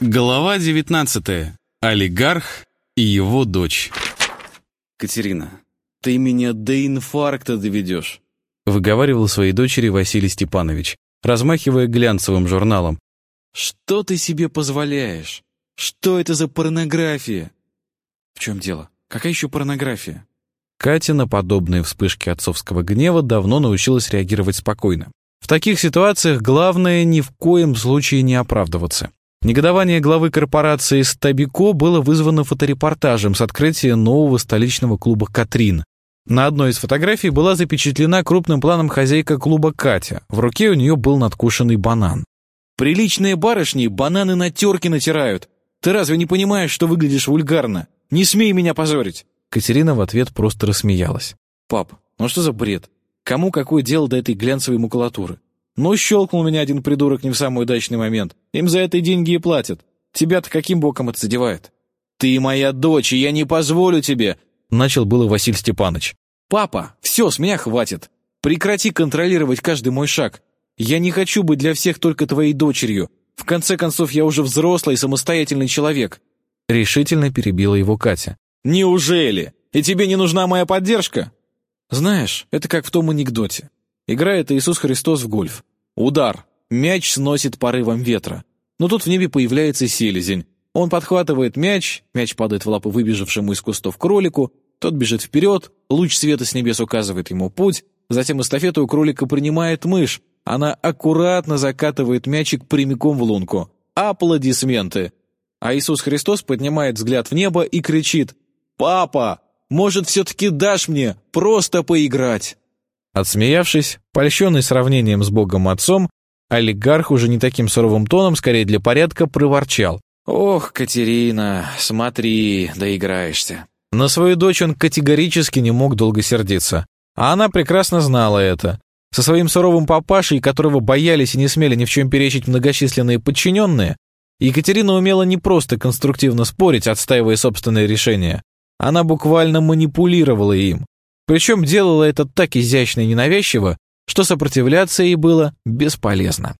Глава 19. Олигарх и его дочь. «Катерина, ты меня до инфаркта доведешь», выговаривал своей дочери Василий Степанович, размахивая глянцевым журналом. «Что ты себе позволяешь? Что это за порнография?» «В чем дело? Какая еще порнография?» Катя на подобные вспышки отцовского гнева давно научилась реагировать спокойно. В таких ситуациях главное ни в коем случае не оправдываться. Негодование главы корпорации Стабико было вызвано фоторепортажем с открытия нового столичного клуба «Катрин». На одной из фотографий была запечатлена крупным планом хозяйка клуба Катя. В руке у нее был надкушенный банан. «Приличные барышни бананы на терке натирают. Ты разве не понимаешь, что выглядишь вульгарно? Не смей меня позорить!» Катерина в ответ просто рассмеялась. «Пап, ну что за бред? Кому какое дело до этой глянцевой макулатуры? Ну, щелкнул меня один придурок не в самый удачный момент. Им за это деньги и платят. Тебя-то каким боком это задевает? Ты моя дочь, и я не позволю тебе!» Начал было Василий Степанович. «Папа, все, с меня хватит. Прекрати контролировать каждый мой шаг. Я не хочу быть для всех только твоей дочерью. В конце концов, я уже взрослый и самостоятельный человек». Решительно перебила его Катя. «Неужели? И тебе не нужна моя поддержка?» «Знаешь, это как в том анекдоте. Играет Иисус Христос в гольф. Удар. Мяч сносит порывом ветра. Но тут в небе появляется селезень. Он подхватывает мяч, мяч падает в лапы выбежавшему из кустов кролику, тот бежит вперед, луч света с небес указывает ему путь, затем эстафету у кролика принимает мышь, она аккуратно закатывает мячик прямиком в лунку. Аплодисменты. А Иисус Христос поднимает взгляд в небо и кричит «Папа, может, все-таки дашь мне просто поиграть?» Отсмеявшись, польщенный сравнением с богом-отцом, олигарх уже не таким суровым тоном, скорее для порядка, проворчал. «Ох, Катерина, смотри, доиграешься». На свою дочь он категорически не мог долго сердиться. А она прекрасно знала это. Со своим суровым папашей, которого боялись и не смели ни в чем перечить многочисленные подчиненные, Екатерина умела не просто конструктивно спорить, отстаивая собственные решения. Она буквально манипулировала им, причем делала это так изящно и ненавязчиво, что сопротивляться ей было бесполезно.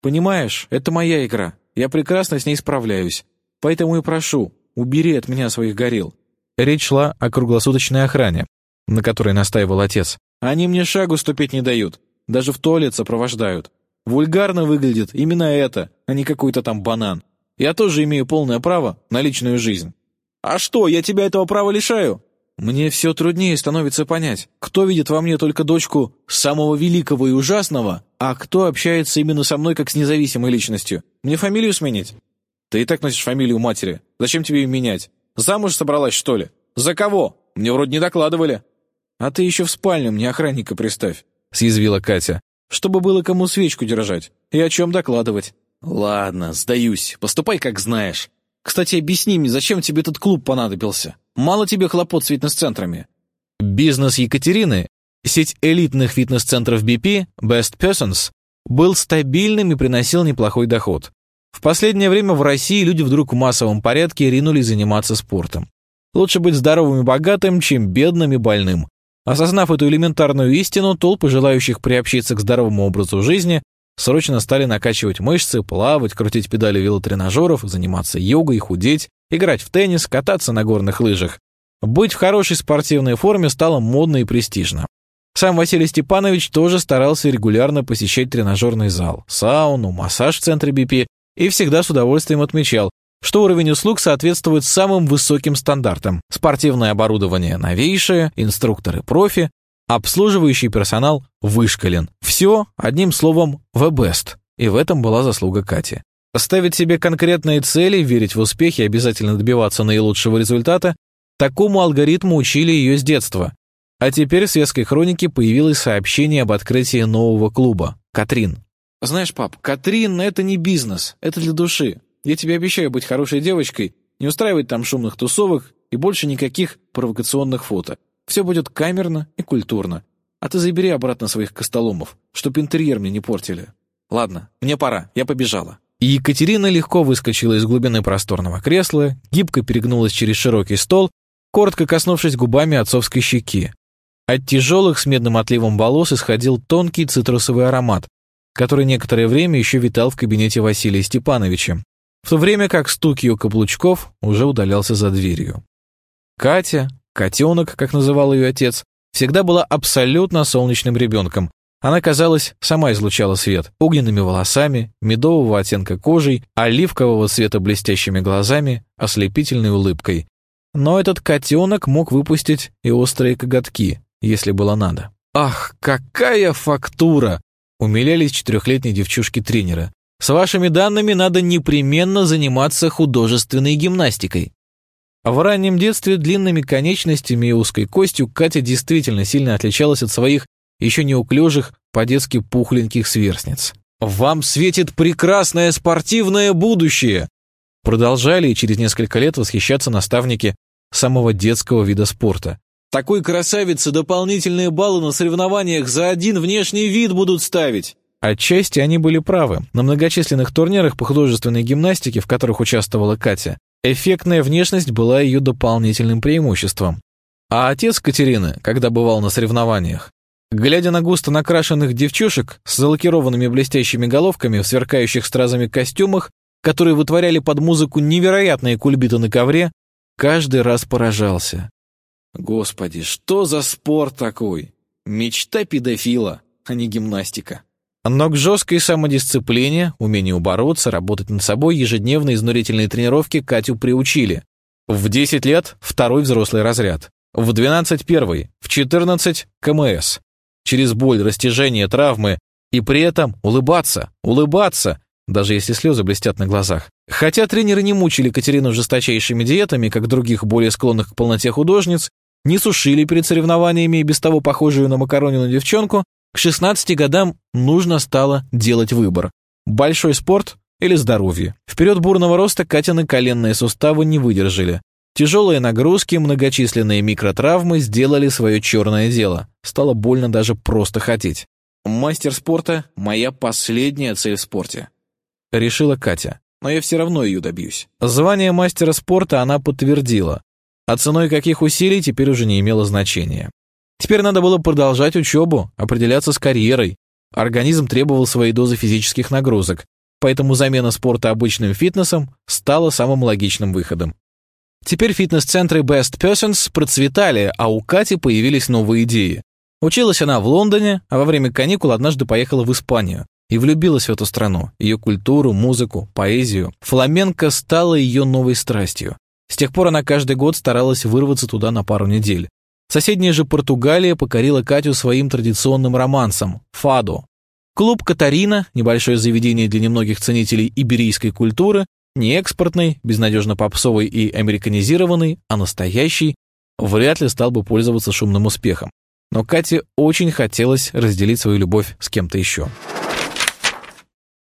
«Понимаешь, это моя игра. Я прекрасно с ней справляюсь. Поэтому и прошу, убери от меня своих горил». Речь шла о круглосуточной охране, на которой настаивал отец. «Они мне шагу ступить не дают. Даже в туалет сопровождают. Вульгарно выглядит именно это, а не какой-то там банан. Я тоже имею полное право на личную жизнь». «А что, я тебя этого права лишаю?» Мне все труднее становится понять, кто видит во мне только дочку самого великого и ужасного, а кто общается именно со мной как с независимой личностью. Мне фамилию сменить? Ты и так носишь фамилию матери. Зачем тебе ее менять? Замуж собралась, что ли? За кого? Мне вроде не докладывали. А ты еще в спальню мне охранника приставь, съязвила Катя. Чтобы было кому свечку держать и о чем докладывать. Ладно, сдаюсь, поступай как знаешь. Кстати, объясни мне, зачем тебе этот клуб понадобился? Мало тебе хлопот с фитнес-центрами». Бизнес Екатерины, сеть элитных фитнес-центров BP, Best Persons, был стабильным и приносил неплохой доход. В последнее время в России люди вдруг в массовом порядке ринулись заниматься спортом. Лучше быть здоровым и богатым, чем бедным и больным. Осознав эту элементарную истину, толпы желающих приобщиться к здоровому образу жизни срочно стали накачивать мышцы, плавать, крутить педали велотренажеров, заниматься йогой, худеть, играть в теннис, кататься на горных лыжах. Быть в хорошей спортивной форме стало модно и престижно. Сам Василий Степанович тоже старался регулярно посещать тренажерный зал, сауну, массаж в центре БП и всегда с удовольствием отмечал, что уровень услуг соответствует самым высоким стандартам. Спортивное оборудование новейшее, инструкторы профи, обслуживающий персонал вышкален. Все, одним словом, the best. И в этом была заслуга Кати. Ставить себе конкретные цели, верить в успехи обязательно добиваться наилучшего результата, такому алгоритму учили ее с детства. А теперь в светской хронике появилось сообщение об открытии нового клуба «Катрин». «Знаешь, пап, Катрин — это не бизнес, это для души. Я тебе обещаю быть хорошей девочкой, не устраивать там шумных тусовок и больше никаких провокационных фото. Все будет камерно и культурно. А ты забери обратно своих костоломов, чтоб интерьер мне не портили. Ладно, мне пора, я побежала». И Екатерина легко выскочила из глубины просторного кресла, гибко перегнулась через широкий стол, коротко коснувшись губами отцовской щеки. От тяжелых с медным отливом волос исходил тонкий цитрусовый аромат, который некоторое время еще витал в кабинете Василия Степановича. в то время как стук ее каблучков уже удалялся за дверью. Катя, котенок, как называл ее отец, всегда была абсолютно солнечным ребенком. Она, казалось, сама излучала свет, огненными волосами, медового оттенка кожей, оливкового цвета блестящими глазами, ослепительной улыбкой. Но этот котенок мог выпустить и острые коготки, если было надо. «Ах, какая фактура!» — умилялись четырехлетние девчушки-тренера. «С вашими данными надо непременно заниматься художественной гимнастикой». В раннем детстве длинными конечностями и узкой костью Катя действительно сильно отличалась от своих еще неуклюжих, по-детски пухленьких сверстниц. «Вам светит прекрасное спортивное будущее!» Продолжали и через несколько лет восхищаться наставники самого детского вида спорта. Такой красавице дополнительные баллы на соревнованиях за один внешний вид будут ставить. Отчасти они были правы. На многочисленных турнирах по художественной гимнастике, в которых участвовала Катя, эффектная внешность была ее дополнительным преимуществом. А отец Катерины, когда бывал на соревнованиях, глядя на густо накрашенных девчушек с залакированными блестящими головками в сверкающих стразами костюмах, которые вытворяли под музыку невероятные кульбиты на ковре, каждый раз поражался. Господи, что за спорт такой? Мечта педофила, а не гимнастика. Но к жесткой самодисциплине, умению бороться, работать над собой, ежедневные изнурительные тренировки Катю приучили. В 10 лет – второй взрослый разряд. В 12 – первый. В 14 – КМС. Через боль, растяжение, травмы. И при этом улыбаться, улыбаться, даже если слезы блестят на глазах. Хотя тренеры не мучили Катерину жесточайшими диетами, как других более склонных к полноте художниц, не сушили перед соревнованиями и без того похожую на макаронину девчонку, к 16 годам нужно стало делать выбор. Большой спорт или здоровье. Вперед бурного роста Катины коленные суставы не выдержали. Тяжелые нагрузки, многочисленные микротравмы сделали свое черное дело. Стало больно даже просто хотеть. «Мастер спорта — моя последняя цель в спорте», — решила Катя. Но я все равно ее добьюсь. Звание мастера спорта она подтвердила а ценой каких усилий теперь уже не имело значения. Теперь надо было продолжать учебу, определяться с карьерой. Организм требовал своей дозы физических нагрузок, поэтому замена спорта обычным фитнесом стала самым логичным выходом. Теперь фитнес-центры Best Persons процветали, а у Кати появились новые идеи. Училась она в Лондоне, а во время каникул однажды поехала в Испанию и влюбилась в эту страну, ее культуру, музыку, поэзию. Фламенко стала ее новой страстью. С тех пор она каждый год старалась вырваться туда на пару недель. Соседняя же Португалия покорила Катю своим традиционным романсом – «Фадо». Клуб «Катарина» – небольшое заведение для немногих ценителей иберийской культуры, не экспортный, безнадежно попсовый и американизированный, а настоящий, вряд ли стал бы пользоваться шумным успехом. Но Кате очень хотелось разделить свою любовь с кем-то еще.